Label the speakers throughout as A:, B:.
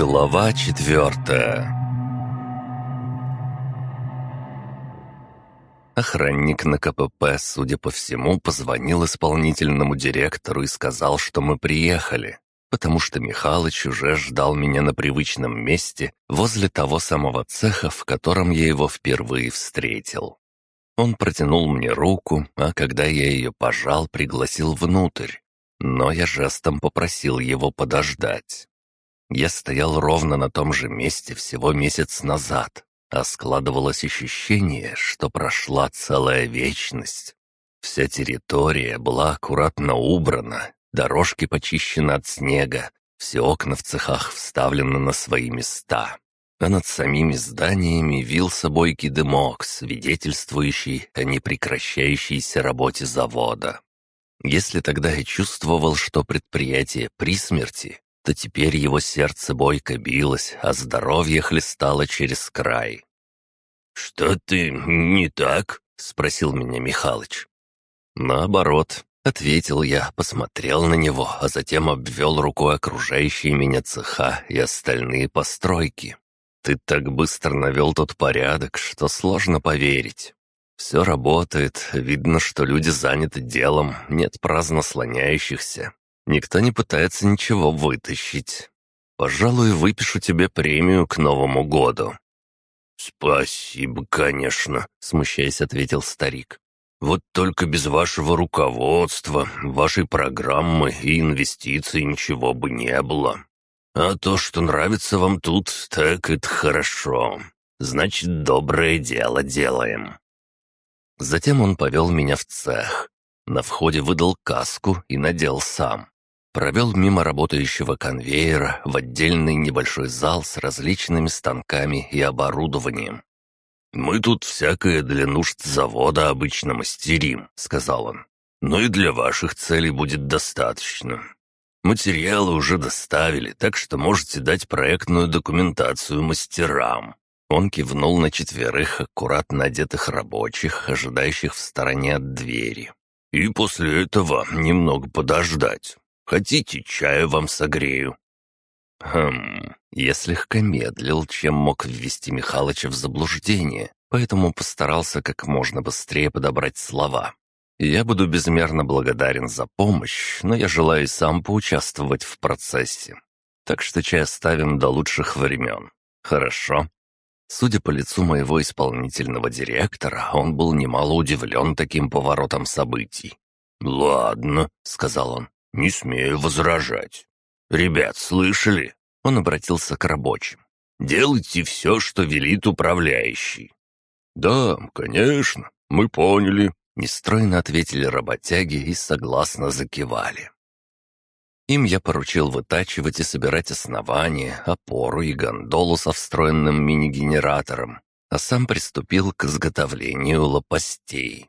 A: Глава четвертая Охранник на КПП, судя по всему, позвонил исполнительному директору и сказал, что мы приехали, потому что Михалыч уже ждал меня на привычном месте возле того самого цеха, в котором я его впервые встретил. Он протянул мне руку, а когда я ее пожал, пригласил внутрь, но я жестом попросил его подождать. Я стоял ровно на том же месте всего месяц назад, а складывалось ощущение, что прошла целая вечность. Вся территория была аккуратно убрана, дорожки почищены от снега, все окна в цехах вставлены на свои места, а над самими зданиями вился бойкий дымок, свидетельствующий о непрекращающейся работе завода. Если тогда я чувствовал, что предприятие при смерти, то теперь его сердце бойко билось, а здоровье хлестало через край. «Что ты не так?» — спросил меня Михалыч. «Наоборот», — ответил я, посмотрел на него, а затем обвел рукой окружающие меня цеха и остальные постройки. «Ты так быстро навел тот порядок, что сложно поверить. Все работает, видно, что люди заняты делом, нет праздно слоняющихся. Никто не пытается ничего вытащить. Пожалуй, выпишу тебе премию к Новому году». «Спасибо, конечно», — смущаясь, ответил старик. «Вот только без вашего руководства, вашей программы и инвестиций ничего бы не было. А то, что нравится вам тут, так это хорошо. Значит, доброе дело делаем». Затем он повел меня в цех. На входе выдал каску и надел сам провел мимо работающего конвейера в отдельный небольшой зал с различными станками и оборудованием. «Мы тут всякое для нужд завода обычно мастерим», — сказал он. «Но и для ваших целей будет достаточно. Материалы уже доставили, так что можете дать проектную документацию мастерам». Он кивнул на четверых аккуратно одетых рабочих, ожидающих в стороне от двери. «И после этого немного подождать. Хотите, чаю вам согрею?» Хм, я слегка медлил, чем мог ввести Михалыча в заблуждение, поэтому постарался как можно быстрее подобрать слова. Я буду безмерно благодарен за помощь, но я желаю сам поучаствовать в процессе. Так что чай оставим до лучших времен. Хорошо?» Судя по лицу моего исполнительного директора, он был немало удивлен таким поворотом событий. «Ладно», — сказал он, «Не смею возражать. Ребят, слышали?» Он обратился к рабочим. «Делайте все, что велит управляющий». «Да, конечно, мы поняли», — нестройно ответили работяги и согласно закивали. Им я поручил вытачивать и собирать основания, опору и гондолу со встроенным мини-генератором, а сам приступил к изготовлению лопастей.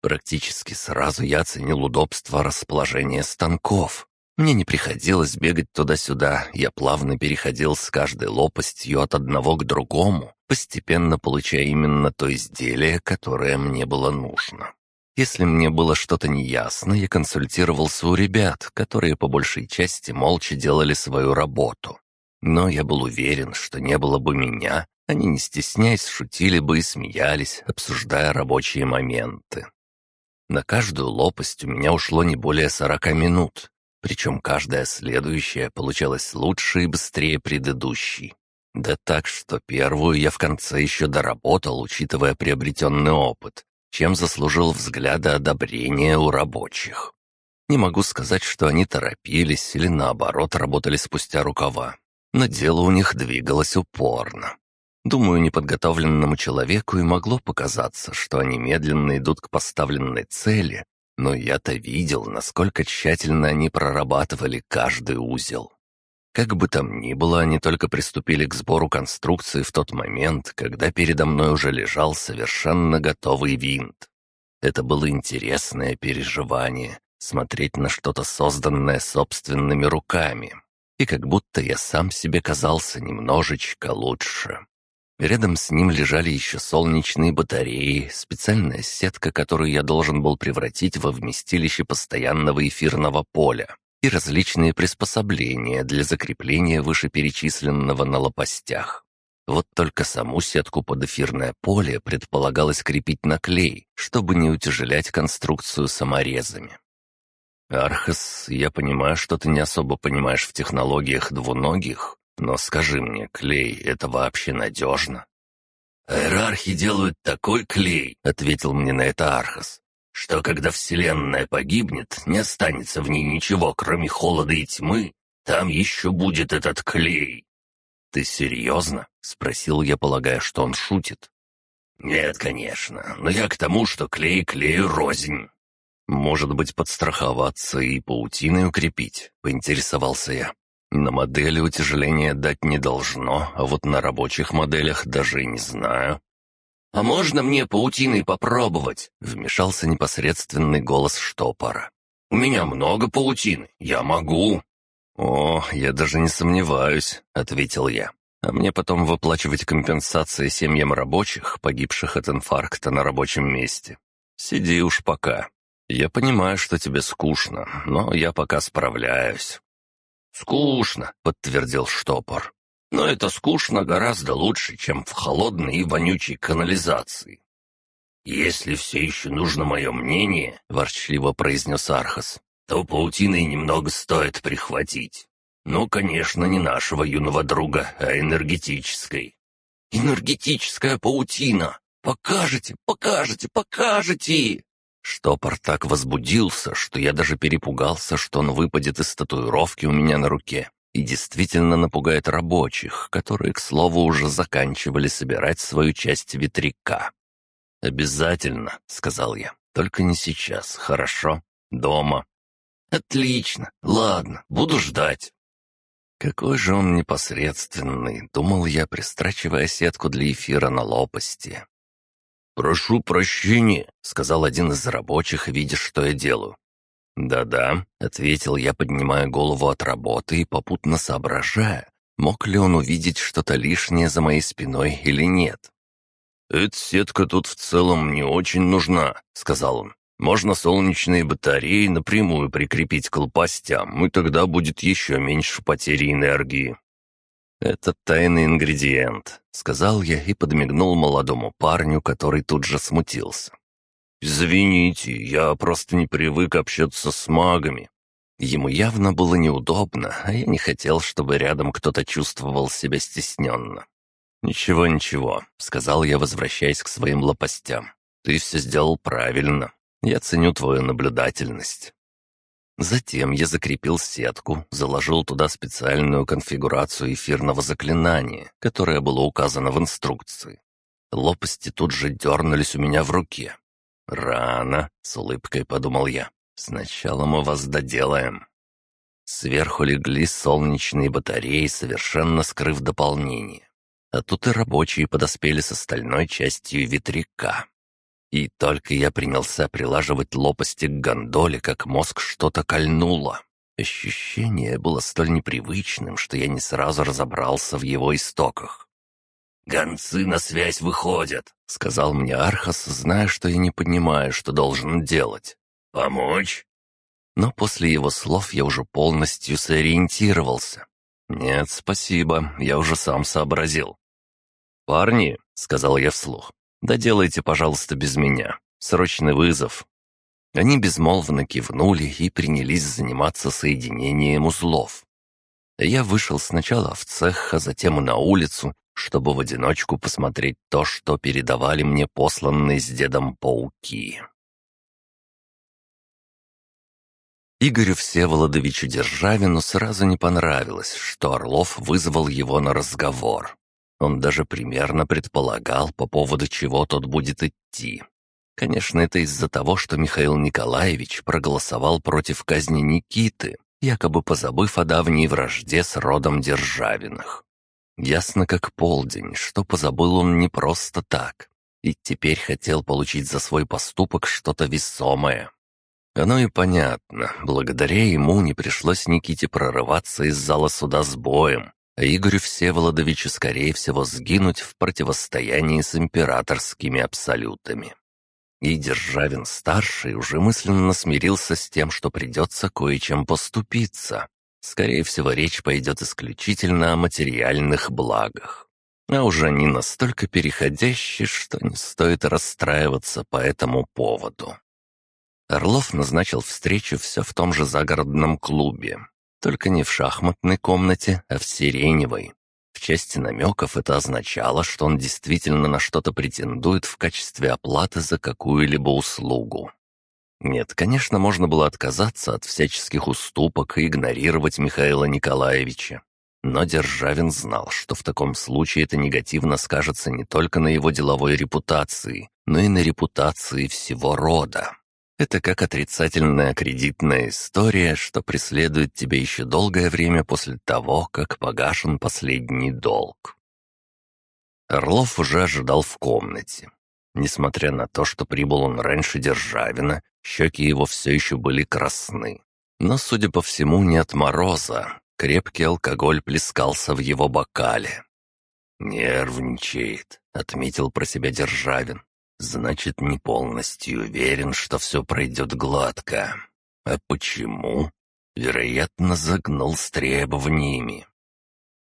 A: Практически сразу я оценил удобство расположения станков. Мне не приходилось бегать туда-сюда, я плавно переходил с каждой лопастью от одного к другому, постепенно получая именно то изделие, которое мне было нужно. Если мне было что-то неясно, я консультировался у ребят, которые по большей части молча делали свою работу. Но я был уверен, что не было бы меня, они не стесняясь шутили бы и смеялись, обсуждая рабочие моменты. На каждую лопасть у меня ушло не более сорока минут, причем каждая следующая получалась лучше и быстрее предыдущей. Да так, что первую я в конце еще доработал, учитывая приобретенный опыт, чем заслужил взгляды одобрения у рабочих. Не могу сказать, что они торопились или наоборот работали спустя рукава, но дело у них двигалось упорно. Думаю, неподготовленному человеку и могло показаться, что они медленно идут к поставленной цели, но я-то видел, насколько тщательно они прорабатывали каждый узел. Как бы там ни было, они только приступили к сбору конструкции в тот момент, когда передо мной уже лежал совершенно готовый винт. Это было интересное переживание — смотреть на что-то созданное собственными руками. И как будто я сам себе казался немножечко лучше. Рядом с ним лежали еще солнечные батареи, специальная сетка, которую я должен был превратить во вместилище постоянного эфирного поля, и различные приспособления для закрепления вышеперечисленного на лопастях. Вот только саму сетку под эфирное поле предполагалось крепить на клей, чтобы не утяжелять конструкцию саморезами. «Архас, я понимаю, что ты не особо понимаешь в технологиях двуногих, но скажи мне, клей — это вообще надежно?»
B: «Аэрархи делают такой клей», — ответил мне на это Архас, «что когда Вселенная погибнет, не останется в ней ничего, кроме холода и тьмы. Там еще будет этот клей».
A: «Ты серьезно?» — спросил я, полагая, что он шутит.
B: «Нет, конечно, но я к тому, что клей клею рознь».
A: «Может быть, подстраховаться и паутиной укрепить?» — поинтересовался я. «На модели утяжеления дать не должно, а вот на рабочих моделях даже и не знаю».
B: «А можно мне паутиной попробовать?»
A: — вмешался непосредственный голос штопора.
B: «У меня много паутины, я могу».
A: «О, я даже не сомневаюсь», — ответил я. «А мне потом выплачивать компенсации семьям рабочих, погибших от инфаркта на рабочем месте. Сиди уж пока. Я понимаю, что тебе скучно, но я пока справляюсь».
B: «Скучно», — подтвердил штопор. «Но это скучно гораздо лучше, чем в холодной и вонючей канализации». «Если все еще нужно мое мнение», — ворчливо произнес Архас, то паутиной немного стоит прихватить. Ну, конечно, не нашего юного друга, а энергетической. «Энергетическая паутина! Покажете, покажете, покажете!»
A: Штопор так возбудился, что я даже перепугался, что он выпадет из татуировки у меня на руке и действительно напугает рабочих, которые, к слову, уже заканчивали собирать свою часть ветряка. «Обязательно», — сказал я, — «только не сейчас, хорошо? Дома».
B: «Отлично. Ладно, буду ждать».
A: Какой же он непосредственный, думал я, пристрачивая сетку для эфира на лопасти.
B: «Прошу прощения», — сказал один из рабочих, видя, что я делаю.
A: «Да-да», — ответил я, поднимая голову от работы и попутно соображая, мог ли он увидеть что-то лишнее за моей спиной или нет.
B: «Эта сетка тут в целом не очень нужна», — сказал он. Можно солнечные батареи напрямую прикрепить к лопастям, и тогда будет еще меньше потери энергии.
A: «Это тайный ингредиент», — сказал я и подмигнул молодому парню, который тут же смутился.
B: «Извините, я просто не привык общаться с магами».
A: Ему явно было неудобно, а я не хотел, чтобы рядом кто-то чувствовал себя стесненно. «Ничего, ничего», — сказал я, возвращаясь к своим лопастям. «Ты все сделал правильно. Я ценю твою наблюдательность». Затем я закрепил сетку, заложил туда специальную конфигурацию эфирного заклинания, которое было указано в инструкции. Лопасти тут же дернулись у меня в руке. «Рано», — с улыбкой подумал я. «Сначала мы вас доделаем». Сверху легли солнечные батареи, совершенно скрыв дополнение. А тут и рабочие подоспели с остальной частью ветряка. И только я принялся прилаживать лопасти к гондоле, как мозг что-то кольнуло. Ощущение было столь непривычным, что я не сразу разобрался в его истоках.
B: «Гонцы на связь выходят», —
A: сказал мне Архас, зная, что я не понимаю, что должен делать.
B: «Помочь?»
A: Но после его слов я уже полностью сориентировался. «Нет, спасибо, я уже сам сообразил». «Парни», — сказал я вслух, Доделайте, пожалуйста, без меня. Срочный вызов». Они безмолвно кивнули и принялись заниматься соединением узлов. Я вышел сначала в цех, а затем и на улицу, чтобы в одиночку посмотреть то, что передавали мне посланные с дедом пауки. Игорю Всеволодовичу Державину сразу не понравилось, что Орлов вызвал его на разговор. Он даже примерно предполагал, по поводу чего тот будет идти. Конечно, это из-за того, что Михаил Николаевич проголосовал против казни Никиты, якобы позабыв о давней вражде с родом Державиных. Ясно как полдень, что позабыл он не просто так, и теперь хотел получить за свой поступок что-то весомое. Оно и понятно, благодаря ему не пришлось Никите прорываться из зала суда с боем, а Игорю Всеволодовичу, скорее всего, сгинуть в противостоянии с императорскими абсолютами. И Державин-старший уже мысленно смирился с тем, что придется кое-чем поступиться. Скорее всего, речь пойдет исключительно о материальных благах. А уже не настолько переходящие, что не стоит расстраиваться по этому поводу. Орлов назначил встречу все в том же загородном клубе. Только не в шахматной комнате, а в сиреневой. В части намеков это означало, что он действительно на что-то претендует в качестве оплаты за какую-либо услугу. Нет, конечно, можно было отказаться от всяческих уступок и игнорировать Михаила Николаевича. Но Державин знал, что в таком случае это негативно скажется не только на его деловой репутации, но и на репутации всего рода. Это как отрицательная кредитная история, что преследует тебя еще долгое время после того, как погашен последний долг. Орлов уже ожидал в комнате. Несмотря на то, что прибыл он раньше Державина, щеки его все еще были красны. Но, судя по всему, не от мороза. Крепкий алкоголь плескался в его бокале.
B: «Нервничает», — отметил про себя Державин. Значит, не полностью уверен, что все пройдет гладко. А почему? Вероятно, загнул с требованиями.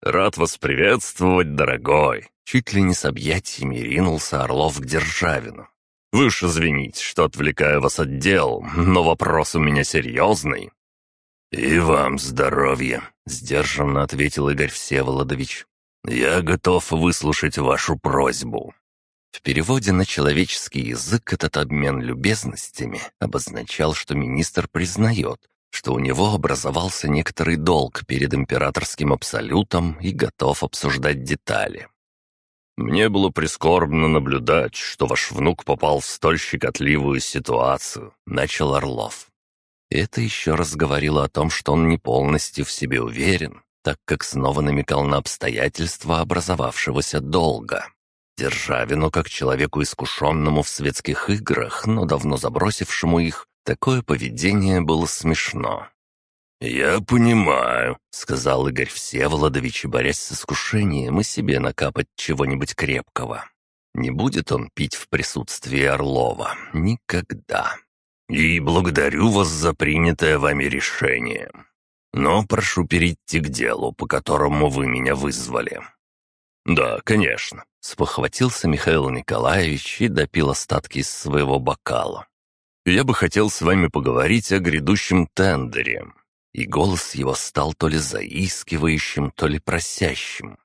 A: «Рад вас приветствовать, дорогой!» Чуть ли не с объятиями ринулся Орлов к Державину. «Вы уж извините, что отвлекаю вас от дел, но вопрос у меня серьезный».
B: «И вам здоровья», — сдержанно ответил Игорь Всеволодович. «Я готов выслушать вашу просьбу».
A: В переводе на человеческий язык этот обмен любезностями обозначал, что министр признает, что у него образовался некоторый долг перед императорским абсолютом и готов обсуждать детали. «Мне было прискорбно наблюдать, что ваш внук попал в столь щекотливую ситуацию», — начал Орлов. Это еще раз говорило о том, что он не полностью в себе уверен, так как снова намекал на обстоятельства образовавшегося долга. Державину, как человеку искушенному в светских играх, но давно забросившему их, такое поведение было смешно.
B: «Я понимаю», — сказал
A: Игорь Всеволодович, борясь с искушением и себе накапать чего-нибудь крепкого. Не будет он пить в присутствии Орлова. Никогда.
B: «И благодарю вас за принятое вами решение. Но прошу перейти к делу, по которому вы меня вызвали».
A: «Да, конечно», — спохватился Михаил Николаевич и допил остатки из своего бокала. «Я бы хотел с вами поговорить о грядущем тендере». И голос его стал то ли заискивающим, то ли просящим.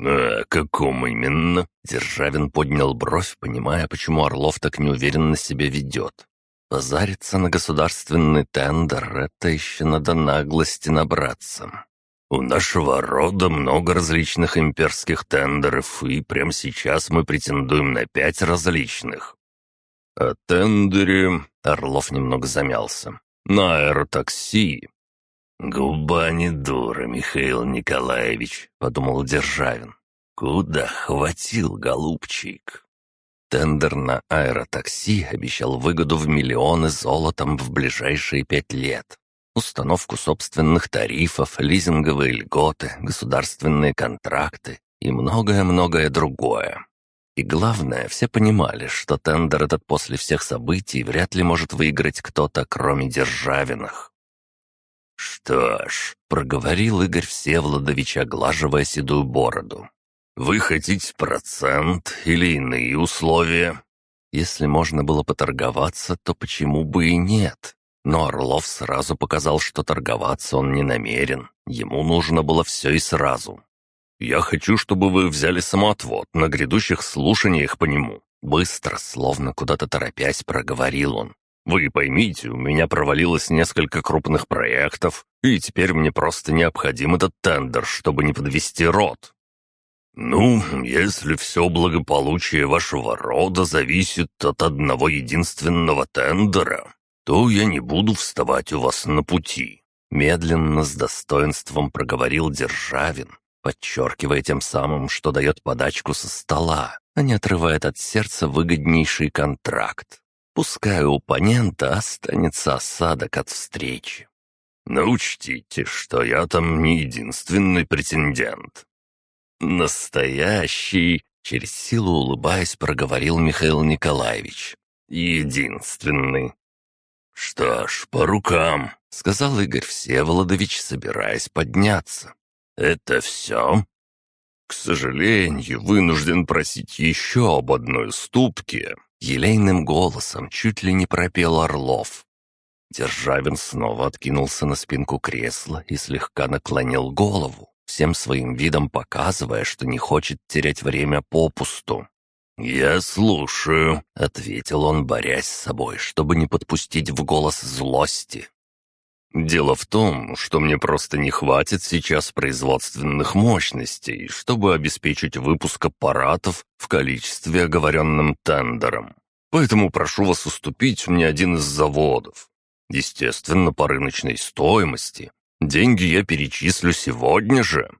B: «А каком именно?»
A: Державин поднял бровь, понимая, почему Орлов так неуверенно себя ведет. Позариться на государственный тендер — это еще надо наглости набраться.
B: У нашего рода много различных имперских тендеров, и прямо сейчас мы претендуем на пять различных.
A: О тендере Орлов немного замялся. На аэротакси.
B: «Губа не дура, Михаил Николаевич», — подумал Державин. «Куда хватил, голубчик?»
A: Тендер на аэротакси обещал выгоду в миллионы золотом в ближайшие пять лет установку собственных тарифов, лизинговые льготы, государственные контракты и многое-многое другое. И главное, все понимали, что тендер этот после всех событий вряд ли может выиграть кто-то, кроме Державиных.
B: «Что ж», — проговорил Игорь Всеволодович, оглаживая седую бороду, «вы хотите процент или иные условия?»
A: Если можно было поторговаться, то почему бы и нет? Но Орлов сразу показал, что торговаться он не намерен. Ему нужно было все и сразу. «Я хочу, чтобы вы взяли самоотвод на грядущих слушаниях по нему». Быстро, словно куда-то торопясь, проговорил он. «Вы поймите, у меня провалилось несколько крупных проектов, и теперь мне просто необходим этот тендер, чтобы не подвести рот».
B: «Ну, если все благополучие вашего рода зависит от одного единственного тендера, то я не буду вставать у вас на пути».
A: Медленно, с достоинством проговорил Державин, подчеркивая тем самым, что дает подачку со стола, а не отрывает от сердца выгоднейший контракт. Пускай у оппонента останется осадок от встречи.
B: Но учтите, что я там не единственный претендент».
A: «Настоящий!» — через силу улыбаясь, проговорил Михаил Николаевич. «Единственный».
B: «Что ж, по рукам», —
A: сказал Игорь Всеволодович, собираясь подняться.
B: «Это все?» «К сожалению, вынужден просить еще об одной ступке», — елейным голосом чуть ли не пропел Орлов.
A: Державин снова откинулся на спинку кресла и слегка наклонил голову, всем своим видом показывая, что не хочет терять время попусту.
B: «Я слушаю», —
A: ответил он, борясь с собой, чтобы не подпустить в голос злости.
B: «Дело в том, что мне просто не хватит сейчас производственных мощностей, чтобы обеспечить выпуск аппаратов в количестве, оговоренным тендером. Поэтому прошу вас уступить мне один из заводов. Естественно, по рыночной стоимости. Деньги я перечислю сегодня же».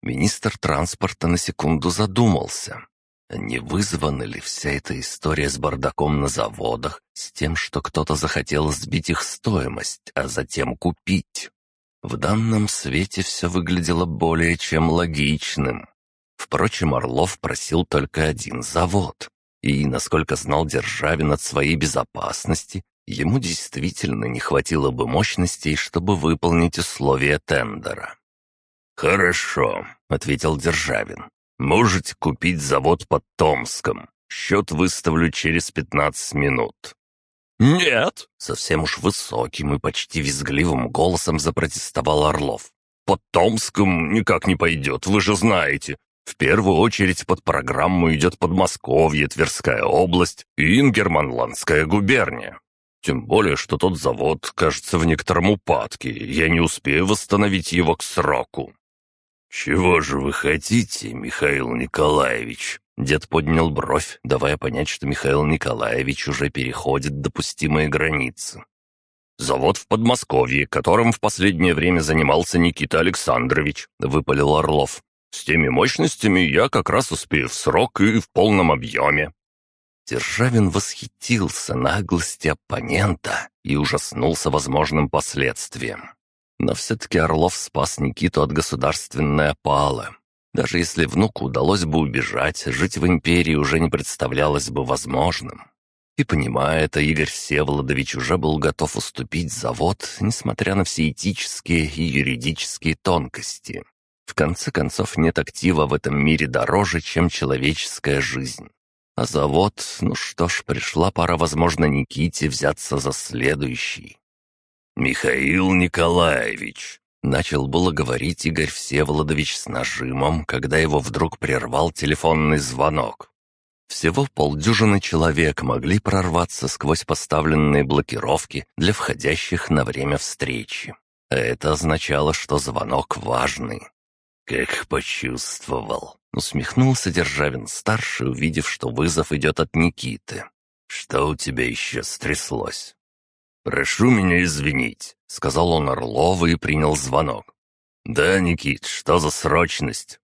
A: Министр транспорта на секунду задумался. Не вызвана ли вся эта история с бардаком на заводах, с тем, что кто-то захотел сбить их стоимость, а затем купить? В данном свете все выглядело более чем логичным. Впрочем, Орлов просил только один завод. И, насколько знал Державин от своей безопасности, ему действительно не хватило бы мощностей, чтобы выполнить условия тендера.
B: «Хорошо», — ответил Державин. Можете купить завод под Томском. Счет выставлю через пятнадцать минут».
A: «Нет!» — совсем уж высоким и почти визгливым голосом запротестовал Орлов.
B: «Под Томском никак не пойдет, вы же знаете. В первую очередь под программу идет Подмосковье, Тверская область и Ингерманландская губерния. Тем более, что тот завод, кажется, в некотором упадке, я не успею восстановить его к сроку. «Чего же вы хотите, Михаил Николаевич?»
A: Дед поднял бровь, давая понять, что Михаил Николаевич уже переходит допустимые границы.
B: «Завод в Подмосковье, которым в последнее время занимался Никита Александрович», — выпалил Орлов. «С теми мощностями я как раз успею в срок и в полном объеме».
A: Державин восхитился наглости оппонента и ужаснулся возможным последствиям. Но все-таки Орлов спас Никиту от государственной опалы. Даже если внуку удалось бы убежать, жить в империи уже не представлялось бы возможным. И понимая это, Игорь Всеволодович уже был готов уступить завод, несмотря на все этические и юридические тонкости. В конце концов, нет актива в этом мире дороже, чем человеческая жизнь. А завод, ну что ж, пришла пора, возможно, Никите взяться за следующий.
B: «Михаил Николаевич!»
A: Начал было говорить Игорь Всеволодович с нажимом, когда его вдруг прервал телефонный звонок. Всего полдюжины человек могли прорваться сквозь поставленные блокировки для входящих на время встречи. Это означало, что звонок важный.
B: «Как почувствовал!»
A: — усмехнулся Державин-старший, увидев, что вызов идет от Никиты.
B: «Что у тебя еще стряслось?» «Прошу меня извинить», — сказал он Орлову и принял звонок. «Да, Никит, что за срочность?»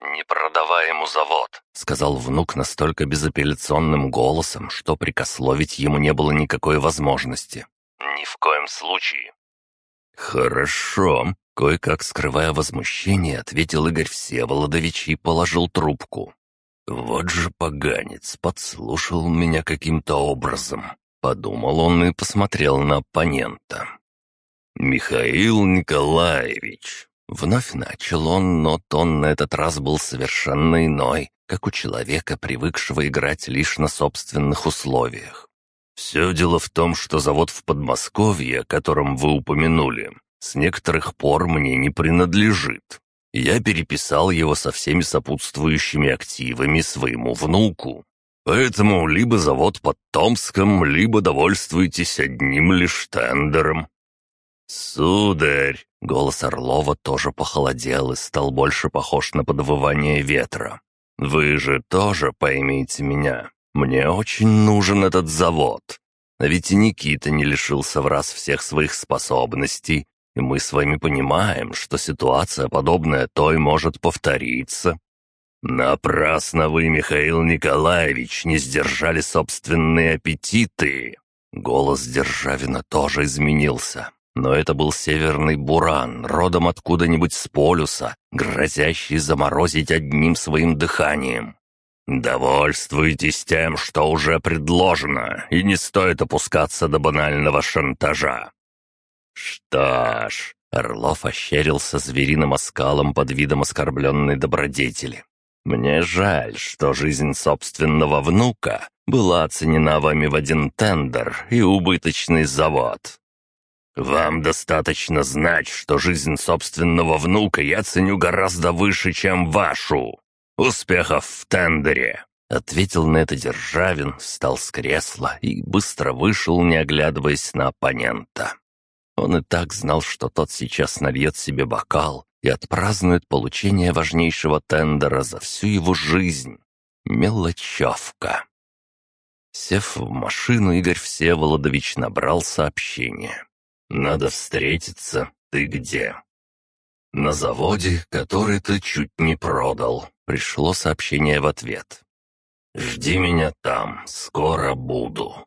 A: «Не продавай ему завод», — сказал внук настолько безапелляционным голосом, что прикословить ему не было никакой возможности. «Ни в коем случае».
B: «Хорошо», — кое-как скрывая возмущение, ответил Игорь Всеволодович и положил трубку. «Вот же поганец, подслушал меня каким-то образом. Подумал он и посмотрел на оппонента. «Михаил Николаевич!» Вновь начал он, но тон на этот раз был совершенно иной, как у человека, привыкшего играть лишь на собственных условиях. «Все дело в том, что завод в Подмосковье, о котором вы упомянули, с некоторых пор мне не принадлежит. Я переписал его со всеми сопутствующими активами своему внуку. Поэтому либо завод под Томском, либо довольствуйтесь одним лишь тендером». «Сударь!» — голос Орлова тоже похолодел и стал больше похож на подвывание ветра. «Вы же тоже поймите меня. Мне очень нужен этот завод. А ведь и Никита не лишился в раз всех своих способностей, и мы с вами понимаем, что ситуация, подобная той, может повториться. «Напрасно вы, Михаил Николаевич, не сдержали собственные аппетиты!» Голос Державина тоже изменился.
A: Но это был северный буран, родом откуда-нибудь с полюса, грозящий заморозить одним своим дыханием. «Довольствуйтесь тем, что уже предложено, и не стоит опускаться до банального шантажа». «Что ж...» — Орлов ощерился звериным оскалом под видом оскорбленной добродетели. «Мне жаль, что жизнь собственного внука была оценена вами в один тендер и убыточный завод. Вам достаточно знать, что жизнь собственного внука я ценю гораздо выше, чем вашу. «Успехов в тендере!» Ответил на это Державин, встал с кресла и быстро вышел, не оглядываясь на оппонента. Он и так знал, что тот сейчас нальет себе бокал и отпразднует получение важнейшего тендера за всю его жизнь. Мелочевка. Сев в машину, Игорь Всеволодович набрал сообщение. «Надо встретиться. Ты где?» «На заводе, который ты чуть не продал», — пришло сообщение в ответ. «Жди меня там, скоро буду».